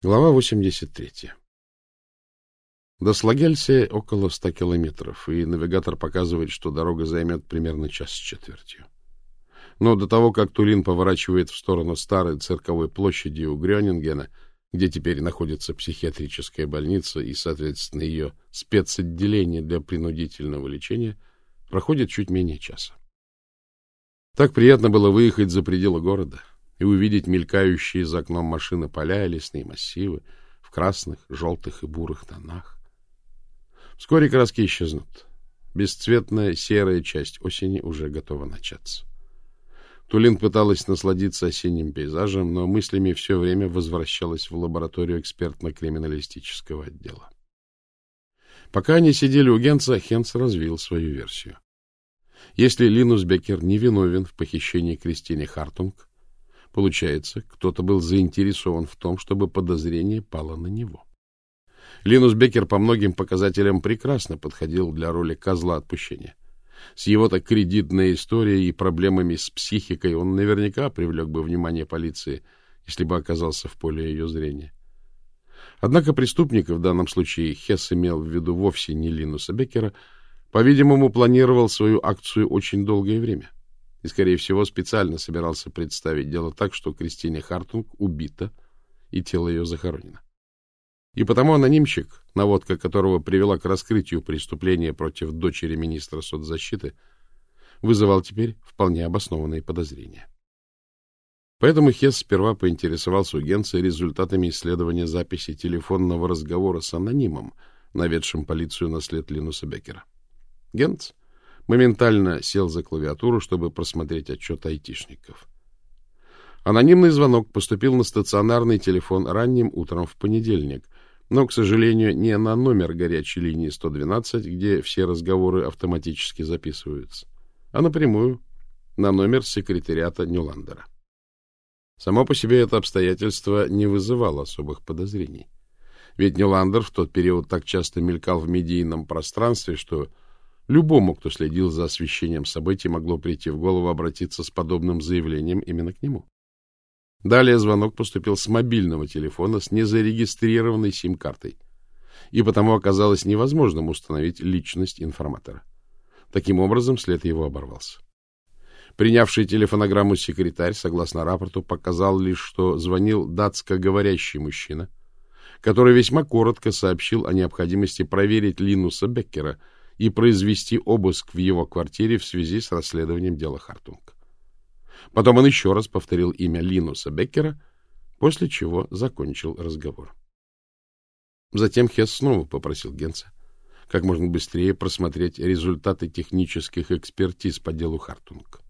Глава 83. До Слагельсе около ста километров, и навигатор показывает, что дорога займет примерно час с четвертью. Но до того, как Тулин поворачивает в сторону старой цирковой площади у Грёнингена, где теперь находится психиатрическая больница и, соответственно, ее спецотделение для принудительного лечения, проходит чуть менее часа. Так приятно было выехать за пределы города — и увидеть мелькающие за окном машины поля и лесные массивы в красных, желтых и бурых тонах. Вскоре краски исчезнут. Бесцветная серая часть осени уже готова начаться. Тулин пыталась насладиться осенним пейзажем, но мыслями все время возвращалась в лабораторию экспертно-криминалистического отдела. Пока они сидели у Генца, Хенс развил свою версию. Если Линус Беккер не виновен в похищении Кристины Хартунг, Получается, кто-то был заинтересован в том, чтобы подозрение пало на него. Линус Беккер по многим показателям прекрасно подходил для роли козла отпущения. С его-то кредитной историей и проблемами с психикой он наверняка привлек бы внимание полиции, если бы оказался в поле ее зрения. Однако преступник, в данном случае Хесс имел в виду вовсе не Линуса Беккера, по-видимому, планировал свою акцию очень долгое время и, скорее всего, специально собирался представить дело так, что Кристине Хартунг убита и тело ее захоронено. И потому анонимщик, наводка которого привела к раскрытию преступления против дочери министра соцзащиты, вызывал теперь вполне обоснованные подозрения. Поэтому Хесс сперва поинтересовался у Генца результатами исследования записи телефонного разговора с анонимом, наведшим полицию на след Линуса Беккера. Генц моментально сел за клавиатуру, чтобы просмотреть отчет айтишников. Анонимный звонок поступил на стационарный телефон ранним утром в понедельник, но, к сожалению, не на номер горячей линии 112, где все разговоры автоматически записываются, а напрямую на номер секретариата Нюландера. Само по себе это обстоятельство не вызывало особых подозрений. Ведь Нюландер в тот период так часто мелькал в медийном пространстве, что Любому, кто следил за освещением событий, могло прийти в голову обратиться с подобным заявлением именно к нему. Далее звонок поступил с мобильного телефона с незарегистрированной сим-картой, и потому оказалось невозможным установить личность информатора. Таким образом, след его оборвался. Принявший телефонограмму секретарь, согласно рапорту, показал лишь, что звонил датско-говорящий мужчина, который весьма коротко сообщил о необходимости проверить Линуса Беккера — и произвести обыск в его квартире в связи с расследованием дела Хартунг. Потом он еще раз повторил имя Линуса Беккера, после чего закончил разговор. Затем Хесс снова попросил Генца как можно быстрее просмотреть результаты технических экспертиз по делу Хартунг.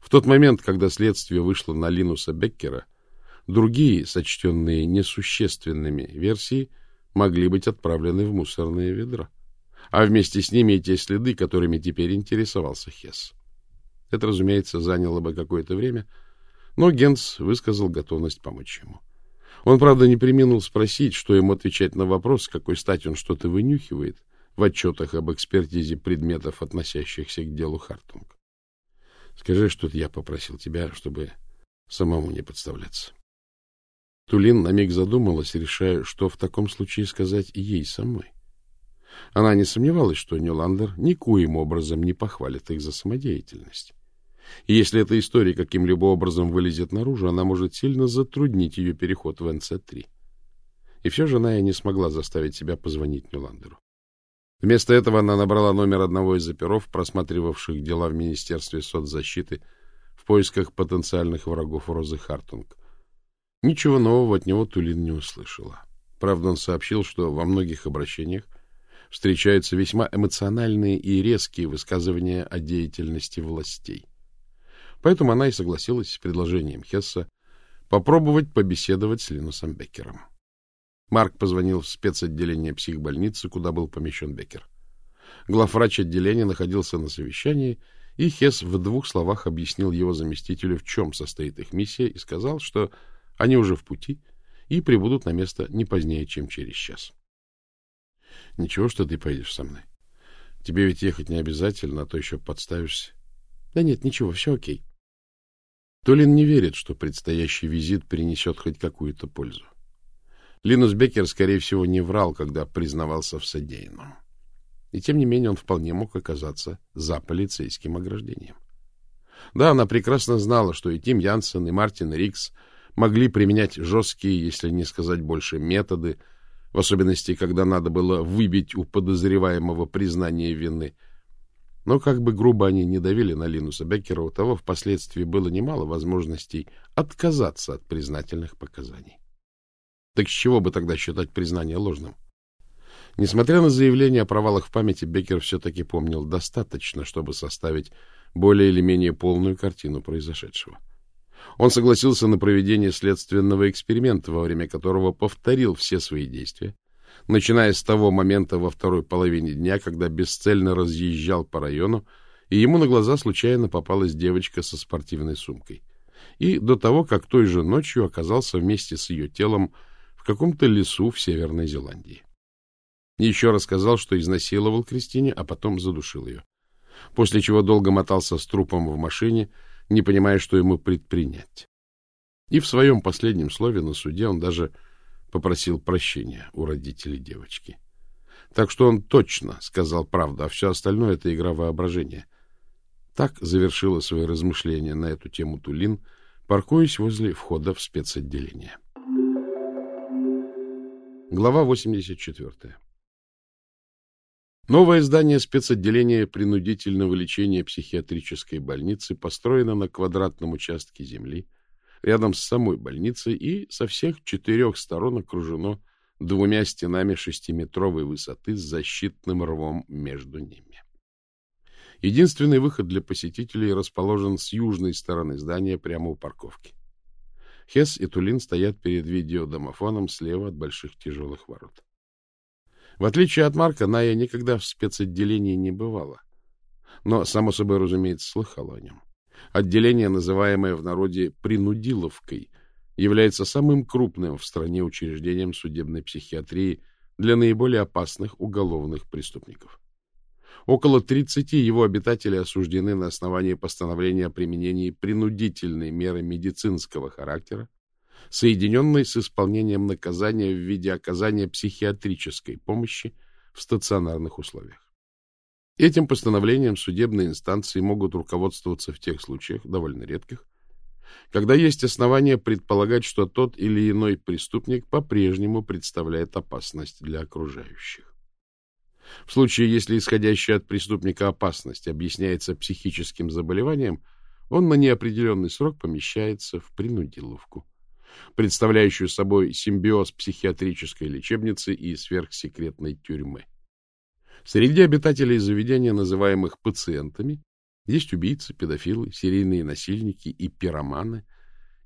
В тот момент, когда следствие вышло на Линуса Беккера, другие, сочтенные несущественными версии, могли быть отправлены в мусорное ведро а вместе с ними и те следы, которыми теперь интересовался Хесс. Это, разумеется, заняло бы какое-то время, но Генс высказал готовность помочь ему. Он, правда, не преминул спросить, что ему отвечать на вопрос, с какой стати он что-то вынюхивает в отчетах об экспертизе предметов, относящихся к делу Хартунг. Скажи, что я попросил тебя, чтобы самому не подставляться. Тулин на миг задумалась, решая, что в таком случае сказать ей самой. Она не сомневалась, что Нюландер никоим образом не похвалит их за самодеятельность. И если эта история каким-либо образом вылезет наружу, она может сильно затруднить ее переход в НЦ-3. И все же она и не смогла заставить себя позвонить Нюландеру. Вместо этого она набрала номер одного из оперов, просматривавших дела в Министерстве соцзащиты в поисках потенциальных врагов Розы Хартунг. Ничего нового от него Тулин не услышала. Правда, он сообщил, что во многих обращениях встречаются весьма эмоциональные и резкие высказывания о деятельности властей. Поэтому она и согласилась с предложением Хесса попробовать побеседовать с Линусом Беккером. Марк позвонил в спецотделение психбольницы, куда был помещен Беккер. Главврач отделения находился на совещании, и Хесс в двух словах объяснил его заместителю, в чем состоит их миссия, и сказал, что они уже в пути и прибудут на место не позднее, чем через час. Ничего, что ты поедешь со мной. Тебе ведь ехать не обязательно, а то еще подставишься. Да нет, ничего, все окей. Толин не верит, что предстоящий визит принесет хоть какую-то пользу. Линус Беккер, скорее всего, не врал, когда признавался в содеянном. И тем не менее он вполне мог оказаться за полицейским ограждением. Да, она прекрасно знала, что и Тим Янсен, и Мартин Рикс могли применять жесткие, если не сказать больше, методы, в особенности, когда надо было выбить у подозреваемого признание вины. Но как бы грубо они не давили на Линуса Беккера, у того впоследствии было немало возможностей отказаться от признательных показаний. Так с чего бы тогда считать признание ложным? Несмотря на заявление о провалах в памяти, Беккер все-таки помнил достаточно, чтобы составить более или менее полную картину произошедшего. Он согласился на проведение следственного эксперимента, во время которого повторил все свои действия, начиная с того момента во второй половине дня, когда бесцельно разъезжал по району, и ему на глаза случайно попалась девочка со спортивной сумкой, и до того, как той же ночью оказался вместе с ее телом в каком-то лесу в Северной Зеландии. Еще рассказал, что изнасиловал Кристине, а потом задушил ее. После чего долго мотался с трупом в машине, не понимая, что ему предпринять. И в своем последнем слове на суде он даже попросил прощения у родителей девочки. Так что он точно сказал правду, а все остальное — это игра воображения. Так завершила свои размышления на эту тему Тулин, паркуясь возле входа в спецотделение. Глава 84. Новое здание спецотделения принудительного лечения психиатрической больницы построено на квадратном участке земли, рядом с самой больницей и со всех четырех сторон окружено двумя стенами шестиметровой высоты с защитным рвом между ними. Единственный выход для посетителей расположен с южной стороны здания прямо у парковки. Хес и Тулин стоят перед видеодомофоном слева от больших тяжелых ворот. В отличие от Марка, Ная никогда в спецотделении не бывала. Но, само собой разумеется, слыхала о нем. Отделение, называемое в народе «принудиловкой», является самым крупным в стране учреждением судебной психиатрии для наиболее опасных уголовных преступников. Около 30 его обитателей осуждены на основании постановления о применении принудительной меры медицинского характера, соединенной с исполнением наказания в виде оказания психиатрической помощи в стационарных условиях. Этим постановлением судебные инстанции могут руководствоваться в тех случаях, довольно редких, когда есть основания предполагать, что тот или иной преступник по-прежнему представляет опасность для окружающих. В случае, если исходящая от преступника опасность объясняется психическим заболеванием, он на неопределенный срок помещается в принудиловку, представляющую собой симбиоз психиатрической лечебницы и сверхсекретной тюрьмы. Среди обитателей заведения, называемых пациентами, есть убийцы, педофилы, серийные насильники и пироманы,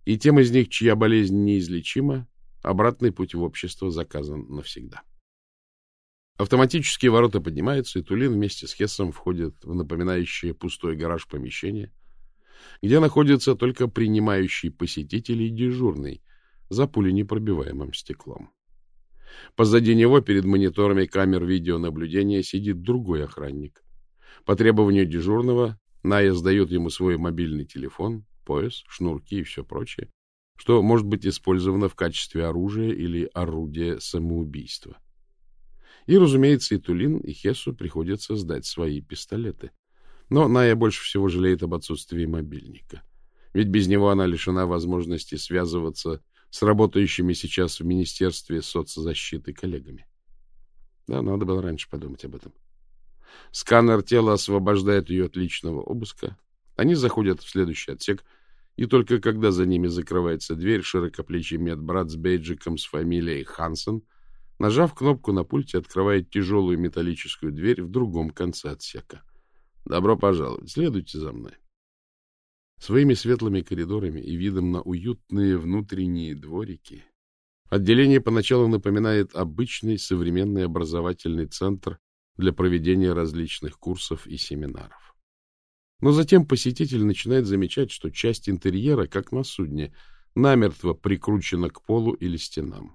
и тем из них, чья болезнь неизлечима, обратный путь в общество заказан навсегда. Автоматические ворота поднимаются, и Тулин вместе с Хессом входит в напоминающее пустой гараж помещение, где находится только принимающий посетителей дежурный за пуленепробиваемым стеклом. Позади него перед мониторами камер видеонаблюдения сидит другой охранник. По требованию дежурного Ная сдает ему свой мобильный телефон, пояс, шнурки и все прочее, что может быть использовано в качестве оружия или орудия самоубийства. И, разумеется, и Тулин, и Хесу приходится сдать свои пистолеты. Но Ная больше всего жалеет об отсутствии мобильника. Ведь без него она лишена возможности связываться с работающими сейчас в Министерстве соцзащиты коллегами. Да, надо было раньше подумать об этом. Сканер тела освобождает ее от личного обыска. Они заходят в следующий отсек, и только когда за ними закрывается дверь, широкоплечий медбрат с бейджиком с фамилией Хансен — Нажав кнопку на пульте, открывает тяжелую металлическую дверь в другом конце отсека. Добро пожаловать. Следуйте за мной. Своими светлыми коридорами и видом на уютные внутренние дворики отделение поначалу напоминает обычный современный образовательный центр для проведения различных курсов и семинаров. Но затем посетитель начинает замечать, что часть интерьера, как на судне, намертво прикручена к полу или стенам.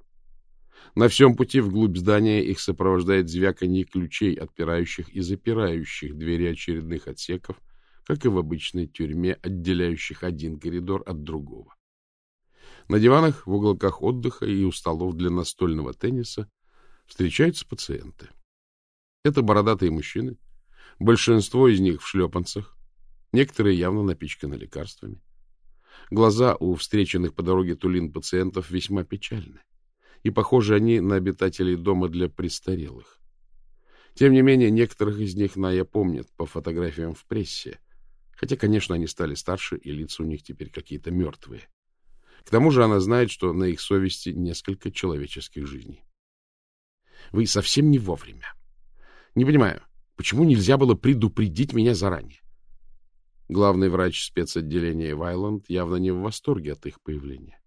На всем пути вглубь здания их сопровождает звяканье ключей, отпирающих и запирающих двери очередных отсеков, как и в обычной тюрьме, отделяющих один коридор от другого. На диванах, в уголках отдыха и у столов для настольного тенниса встречаются пациенты. Это бородатые мужчины, большинство из них в шлепанцах, некоторые явно напичканы лекарствами. Глаза у встреченных по дороге Тулин пациентов весьма печальны, и похожи они на обитателей дома для престарелых. Тем не менее, некоторых из них Ная помнит по фотографиям в прессе, хотя, конечно, они стали старше, и лица у них теперь какие-то мертвые. К тому же она знает, что на их совести несколько человеческих жизней. Вы совсем не вовремя. Не понимаю, почему нельзя было предупредить меня заранее? Главный врач спецотделения Вайланд явно не в восторге от их появления.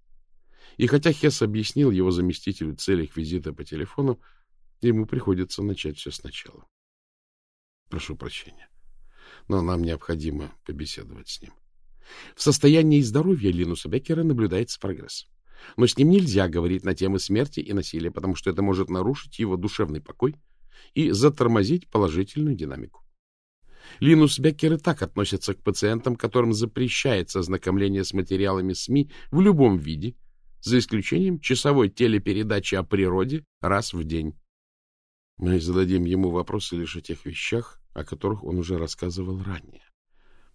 И хотя Хесс объяснил его заместителю цель их визита по телефону, ему приходится начать все сначала. Прошу прощения, но нам необходимо побеседовать с ним. В состоянии здоровья Линуса Беккера наблюдается прогресс. Но с ним нельзя говорить на темы смерти и насилия, потому что это может нарушить его душевный покой и затормозить положительную динамику. Линус Беккер и так относится к пациентам, которым запрещается ознакомление с материалами СМИ в любом виде, за исключением часовой телепередачи о природе раз в день. Мы зададим ему вопросы лишь о тех вещах, о которых он уже рассказывал ранее.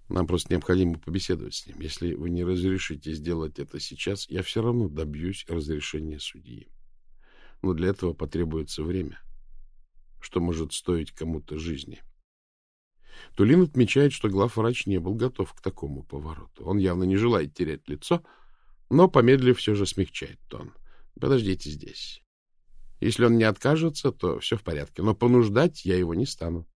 Нам просто необходимо побеседовать с ним. Если вы не разрешите сделать это сейчас, я все равно добьюсь разрешения судьи. Но для этого потребуется время, что может стоить кому-то жизни. Тулин отмечает, что главврач не был готов к такому повороту. Он явно не желает терять лицо, но, помедлив, все же смягчает тон. Подождите здесь. Если он не откажется, то все в порядке, но понуждать я его не стану.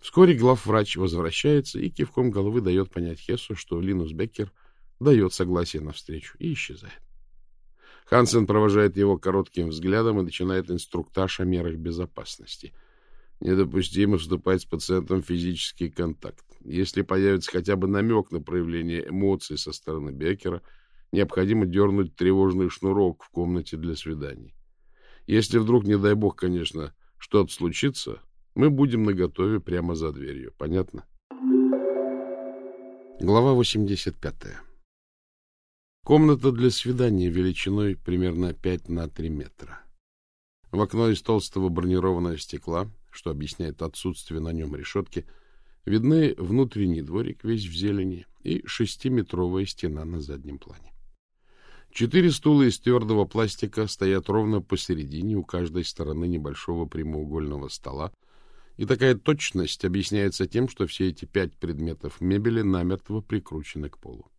Вскоре главврач возвращается и кивком головы дает понять Хессу, что Линус Беккер дает согласие на встречу и исчезает. Хансен провожает его коротким взглядом и начинает инструктаж о мерах безопасности. Недопустимо вступать с пациентом в физический контакт. Если появится хотя бы намек на проявление эмоций со стороны Беккера, необходимо дернуть тревожный шнурок в комнате для свиданий. Если вдруг, не дай бог, конечно, что-то случится, мы будем наготове прямо за дверью. Понятно? Глава 85. Комната для свидания величиной примерно 5 на 3 метра. В окно из толстого бронированного стекла, что объясняет отсутствие на нем решетки, видны внутренний дворик весь в зелени и шестиметровая стена на заднем плане. Четыре стула из твердого пластика стоят ровно посередине у каждой стороны небольшого прямоугольного стола, и такая точность объясняется тем, что все эти пять предметов мебели намертво прикручены к полу.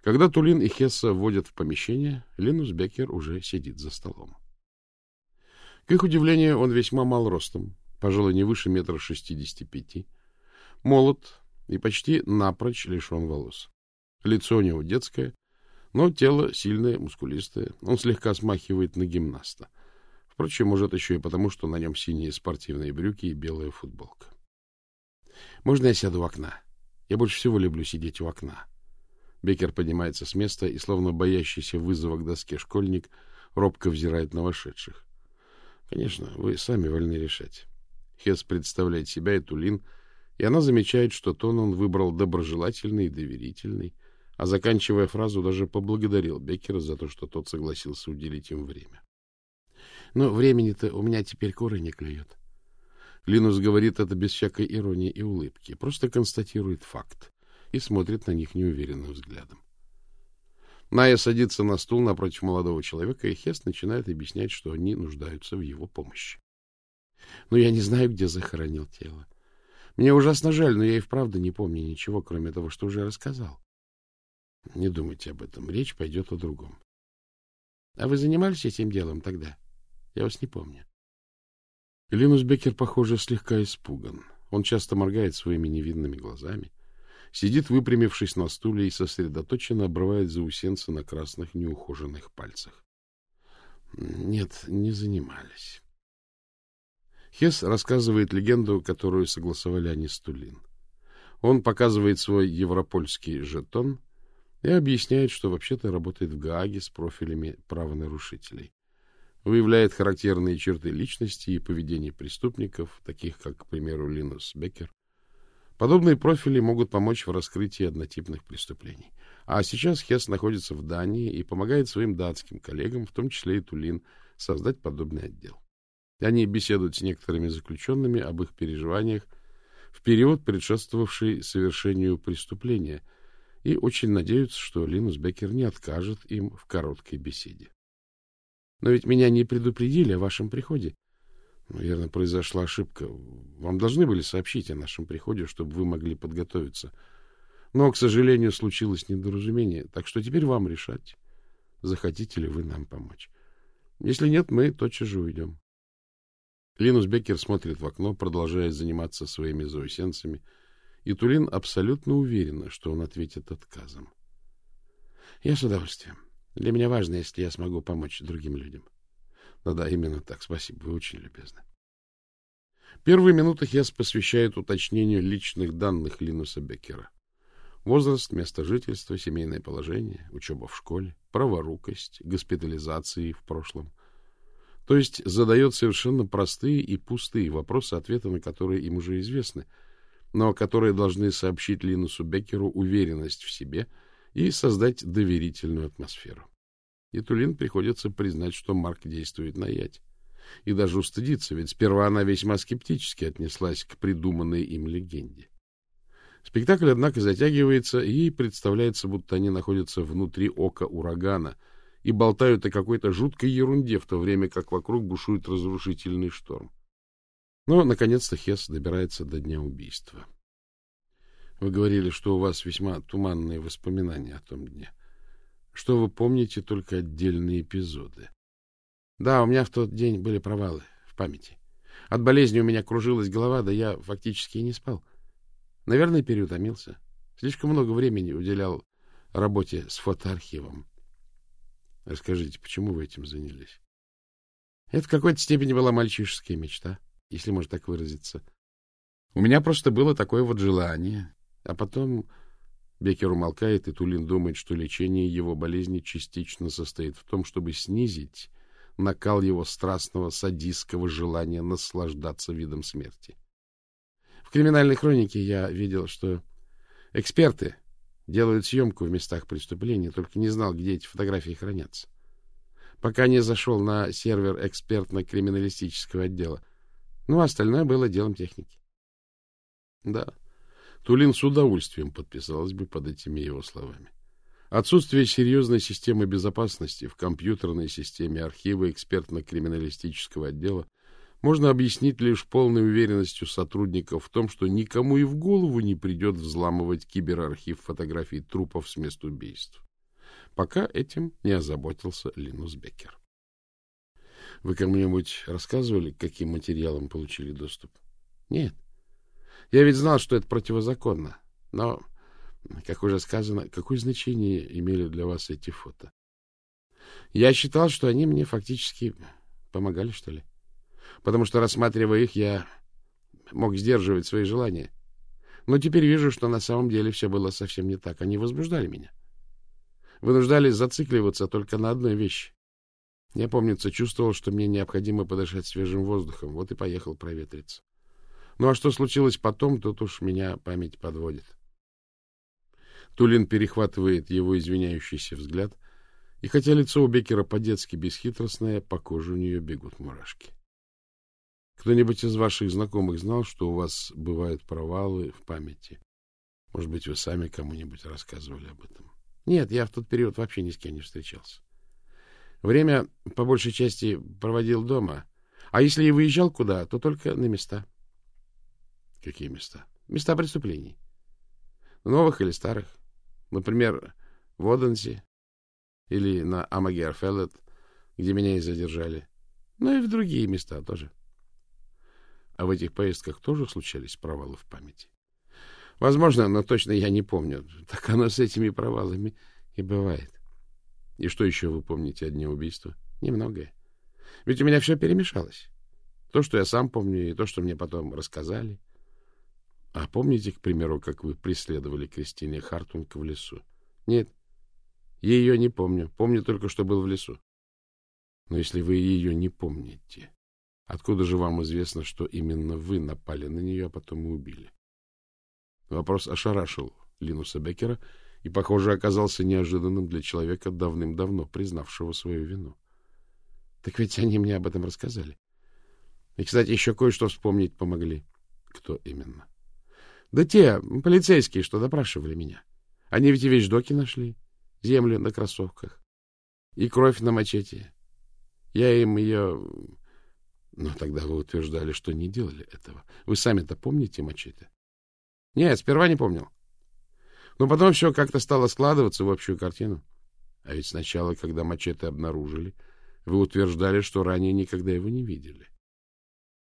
Когда Тулин и Хесса вводят в помещение, Линус Беккер уже сидит за столом. К их удивлению, он весьма мал ростом, пожалуй, не выше метра шестидесяти пяти, молод и почти напрочь лишен волос. Лицо у него детское, но тело сильное, мускулистое. Он слегка смахивает на гимнаста. Впрочем, может, еще и потому, что на нем синие спортивные брюки и белая футболка. «Можно я сяду у окна? Я больше всего люблю сидеть у окна». Бекер поднимается с места и, словно боящийся вызова к доске школьник, робко взирает на вошедших. Конечно, вы сами вольны решать. Хес представляет себя и Тулин, и она замечает, что тон он выбрал доброжелательный и доверительный, а, заканчивая фразу, даже поблагодарил Беккера за то, что тот согласился уделить им время. Но времени-то у меня теперь куры не клюют. Линус говорит это без всякой иронии и улыбки, просто констатирует факт и смотрит на них неуверенным взглядом. Ная садится на стул напротив молодого человека, и Хест начинает объяснять, что они нуждаются в его помощи. Но я не знаю, где захоронил тело. Мне ужасно жаль, но я и вправду не помню ничего, кроме того, что уже рассказал. Не думайте об этом, речь пойдет о другом. А вы занимались этим делом тогда? — я вас не помню. Линус Беккер, похоже, слегка испуган. Он часто моргает своими невинными глазами, сидит, выпрямившись на стуле и сосредоточенно обрывает заусенцы на красных неухоженных пальцах. Нет, не занимались. Хес рассказывает легенду, которую согласовали они с Тулин. Он показывает свой европольский жетон и объясняет, что вообще-то работает в Гааге с профилями правонарушителей выявляет характерные черты личности и поведения преступников, таких как, к примеру, Линус Беккер, Подобные профили могут помочь в раскрытии однотипных преступлений. А сейчас Хесс находится в Дании и помогает своим датским коллегам, в том числе и Тулин, создать подобный отдел. Они беседуют с некоторыми заключенными об их переживаниях в период, предшествовавший совершению преступления, и очень надеются, что Линус Беккер не откажет им в короткой беседе. Но ведь меня не предупредили о вашем приходе. Наверное, произошла ошибка. Вам должны были сообщить о нашем приходе, чтобы вы могли подготовиться. Но, к сожалению, случилось недоразумение, так что теперь вам решать, захотите ли вы нам помочь. Если нет, мы тотчас же уйдем. Линус Беккер смотрит в окно, продолжая заниматься своими заусенцами, и Тулин абсолютно уверена, что он ответит отказом. — Я с удовольствием. Для меня важно, если я смогу помочь другим людям. Да-да, именно так. Спасибо, вы очень любезны. Первые минуты Хесс посвящает уточнению личных данных Линуса Беккера. Возраст, место жительства, семейное положение, учеба в школе, праворукость, госпитализации в прошлом — то есть задает совершенно простые и пустые вопросы, ответы на которые им уже известны, но которые должны сообщить Линусу Беккеру уверенность в себе и создать доверительную атмосферу. И Тулин приходится признать, что Марк действует на ять. И даже устыдиться, ведь сперва она весьма скептически отнеслась к придуманной им легенде. Спектакль, однако, затягивается, и представляется, будто они находятся внутри ока урагана — и болтают о какой-то жуткой ерунде, в то время как вокруг бушует разрушительный шторм. Но, наконец-то, Хесс добирается до дня убийства. Вы говорили, что у вас весьма туманные воспоминания о том дне. Что вы помните только отдельные эпизоды? Да, у меня в тот день были провалы в памяти. От болезни у меня кружилась голова, да я фактически и не спал. Наверное, переутомился. Слишком много времени уделял работе с фотоархивом. Расскажите, почему вы этим занялись? Это в какой-то степени была мальчишеская мечта, если можно так выразиться. У меня просто было такое вот желание. А потом Беккер умолкает, и Тулин думает, что лечение его болезни частично состоит в том, чтобы снизить накал его страстного садистского желания наслаждаться видом смерти. В криминальной хронике я видел, что эксперты Делают съемку в местах преступления, только не знал, где эти фотографии хранятся. Пока не зашел на сервер экспертно-криминалистического отдела. Ну, а остальное было делом техники. Да, Тулин с удовольствием подписалась бы под этими его словами. Отсутствие серьезной системы безопасности в компьютерной системе архива экспертно-криминалистического отдела можно объяснить лишь полной уверенностью сотрудников в том, что никому и в голову не придет взламывать киберархив фотографий трупов с мест убийств. Пока этим не озаботился Линус Беккер. Вы кому-нибудь рассказывали, каким материалам получили доступ? Нет. Я ведь знал, что это противозаконно. Но, как уже сказано, какое значение имели для вас эти фото? Я считал, что они мне фактически помогали, что ли потому что, рассматривая их, я мог сдерживать свои желания. Но теперь вижу, что на самом деле все было совсем не так. Они возбуждали меня. Вынуждали зацикливаться только на одной вещи. Я, помнится, чувствовал, что мне необходимо подышать свежим воздухом, вот и поехал проветриться. Ну а что случилось потом, тут уж меня память подводит. Тулин перехватывает его извиняющийся взгляд, и хотя лицо у Беккера по-детски бесхитростное, по коже у нее бегут мурашки. Кто-нибудь из ваших знакомых знал, что у вас бывают провалы в памяти? Может быть, вы сами кому-нибудь рассказывали об этом? Нет, я в тот период вообще ни с кем не встречался. Время, по большей части, проводил дома. А если и выезжал куда, то только на места. Какие места? Места преступлений. Новых или старых. Например, в Оденсе или на Амагерфеллет, где меня и задержали. Ну и в другие места тоже. А в этих поездках тоже случались провалы в памяти? Возможно, но точно я не помню. Так оно с этими провалами и бывает. И что еще вы помните о дне убийства? Немногое. Ведь у меня все перемешалось. То, что я сам помню, и то, что мне потом рассказали. А помните, к примеру, как вы преследовали Кристине Хартунг в лесу? Нет, ее не помню. Помню только, что был в лесу. Но если вы ее не помните, Откуда же вам известно, что именно вы напали на нее, а потом и убили? Вопрос ошарашил Линуса Беккера и, похоже, оказался неожиданным для человека, давным-давно признавшего свою вину. — Так ведь они мне об этом рассказали. И, кстати, еще кое-что вспомнить помогли. — Кто именно? — Да те, полицейские, что допрашивали меня. Они ведь и вещдоки нашли, землю на кроссовках и кровь на мачете. Я им ее... Но тогда вы утверждали, что не делали этого. Вы сами-то помните мачете? Нет, сперва не помнил. Но потом все как-то стало складываться в общую картину. А ведь сначала, когда мачете обнаружили, вы утверждали, что ранее никогда его не видели.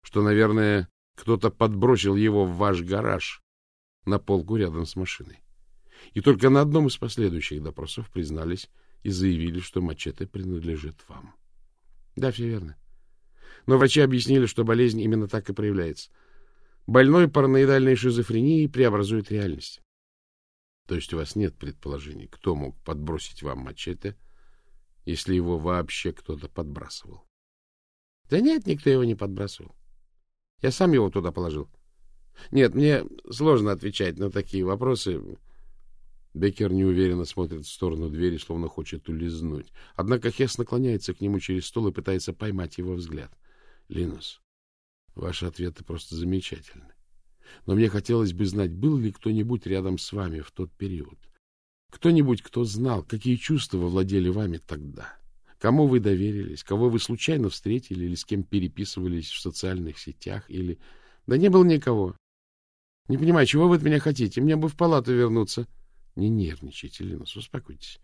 Что, наверное, кто-то подбросил его в ваш гараж на полку рядом с машиной. И только на одном из последующих допросов признались и заявили, что мачете принадлежит вам. Да, все верно. Но врачи объяснили, что болезнь именно так и проявляется. Больной параноидальной шизофренией преобразует реальность. То есть у вас нет предположений, кто мог подбросить вам мачете, если его вообще кто-то подбрасывал? Да нет, никто его не подбрасывал. Я сам его туда положил. Нет, мне сложно отвечать на такие вопросы. Беккер неуверенно смотрит в сторону двери, словно хочет улизнуть. Однако Хесс наклоняется к нему через стол и пытается поймать его взгляд. — Линус, ваши ответы просто замечательны. Но мне хотелось бы знать, был ли кто-нибудь рядом с вами в тот период. Кто-нибудь, кто знал, какие чувства владели вами тогда. Кому вы доверились, кого вы случайно встретили или с кем переписывались в социальных сетях, или... Да не было никого. Не понимаю, чего вы от меня хотите? Мне бы в палату вернуться. — не нервничайте, Линус, успокойтесь.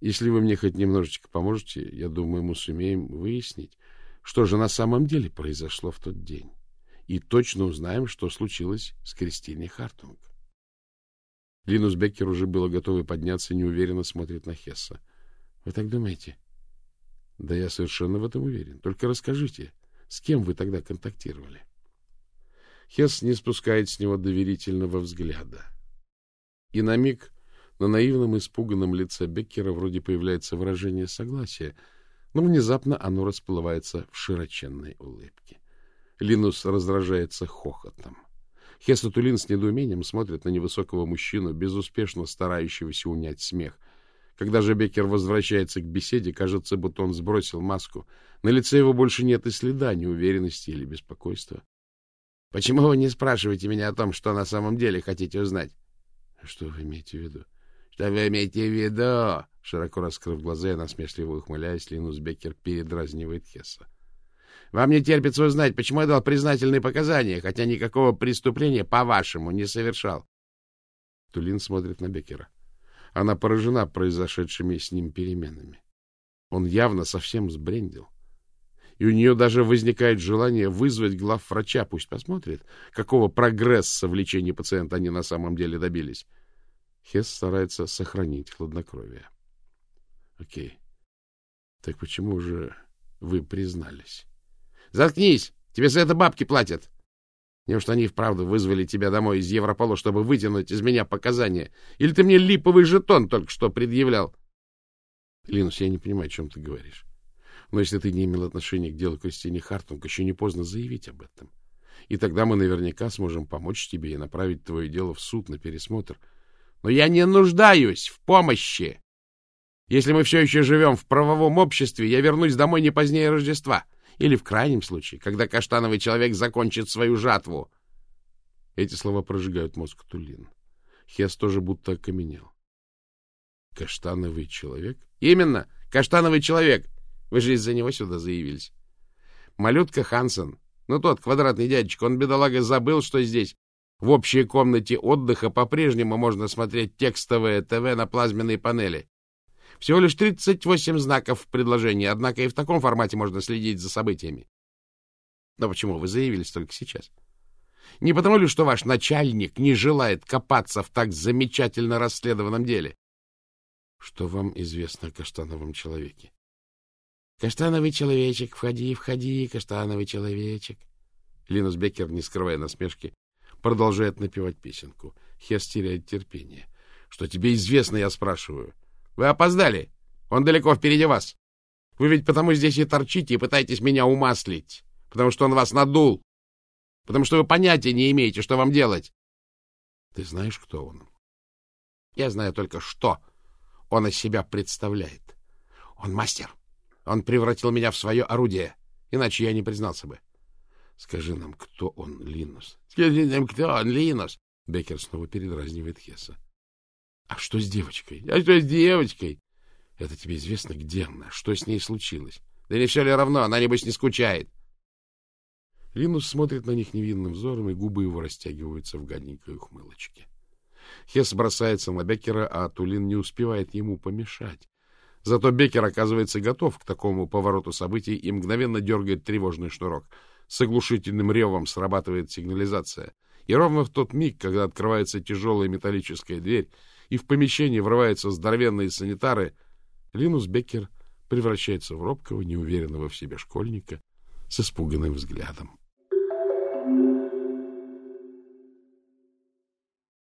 Если вы мне хоть немножечко поможете, я думаю, мы сумеем выяснить, что же на самом деле произошло в тот день. И точно узнаем, что случилось с Кристиной Хартунг. Линус Беккер уже было готовый подняться неуверенно смотрит на Хесса. — Вы так думаете? — Да я совершенно в этом уверен. Только расскажите, с кем вы тогда контактировали? Хесс не спускает с него доверительного взгляда. И на миг на наивном испуганном лице Беккера вроде появляется выражение согласия, но внезапно оно расплывается в широченной улыбке. Линус раздражается хохотом. Хесатулин с недоумением смотрит на невысокого мужчину, безуспешно старающегося унять смех. Когда же Беккер возвращается к беседе, кажется, будто он сбросил маску. На лице его больше нет и следа неуверенности или беспокойства. — Почему вы не спрашиваете меня о том, что на самом деле хотите узнать? Что вы имеете в виду? Что вы имеете в виду? Широко раскрыв глаза и насмешливо ухмыляясь, Линус Беккер передразнивает Хесса. Вам не терпится узнать, почему я дал признательные показания, хотя никакого преступления, по-вашему, не совершал. Тулин смотрит на Беккера. Она поражена произошедшими с ним переменами. Он явно совсем сбрендил. И у нее даже возникает желание вызвать глав врача, пусть посмотрит, какого прогресса в лечении пациента они на самом деле добились. Хесс старается сохранить хладнокровие. Окей. Так почему же вы признались? Заткнись! Тебе за это бабки платят! Неужто они вправду вызвали тебя домой из Европола, чтобы вытянуть из меня показания? Или ты мне липовый жетон только что предъявлял? Линус, я не понимаю, о чем ты говоришь. Но если ты не имел отношения к делу Кристине Хартунг, еще не поздно заявить об этом. И тогда мы наверняка сможем помочь тебе и направить твое дело в суд на пересмотр. Но я не нуждаюсь в помощи. Если мы все еще живем в правовом обществе, я вернусь домой не позднее Рождества. Или, в крайнем случае, когда каштановый человек закончит свою жатву. Эти слова прожигают мозг Тулин. Хес тоже будто окаменел. Каштановый человек? Именно, каштановый человек. Вы же из-за него сюда заявились. Малютка Хансен, ну тот квадратный дядечка, он, бедолага, забыл, что здесь в общей комнате отдыха по-прежнему можно смотреть текстовое ТВ на плазменной панели. Всего лишь 38 знаков в предложении, однако и в таком формате можно следить за событиями. Но почему вы заявились только сейчас? Не потому ли, что ваш начальник не желает копаться в так замечательно расследованном деле? Что вам известно о каштановом человеке? Каштановый человечек, входи, входи, каштановый человечек. Линус Беккер, не скрывая насмешки, продолжает напевать песенку. Хес теряет терпение. Что тебе известно, я спрашиваю? Вы опоздали. Он далеко впереди вас. Вы ведь потому здесь и торчите и пытаетесь меня умаслить. Потому что он вас надул. Потому что вы понятия не имеете, что вам делать. Ты знаешь, кто он? Я знаю только, что он из себя представляет. Он мастер. Он превратил меня в свое орудие, иначе я не признался бы. Скажи нам, кто он, Линус? Скажи нам, кто он, Линус? Беккер снова передразнивает Хесса. А что с девочкой? А что с девочкой? Это тебе известно, где она? Что с ней случилось? Да не все ли равно? Она, небось, не скучает. Линус смотрит на них невинным взором, и губы его растягиваются в гаденькой ухмылочке. Хесс бросается на Беккера, а Тулин не успевает ему помешать. Зато Беккер оказывается готов к такому повороту событий и мгновенно дергает тревожный шнурок. С оглушительным ревом срабатывает сигнализация. И ровно в тот миг, когда открывается тяжелая металлическая дверь, и в помещение врываются здоровенные санитары, Линус Беккер превращается в робкого, неуверенного в себе школьника с испуганным взглядом.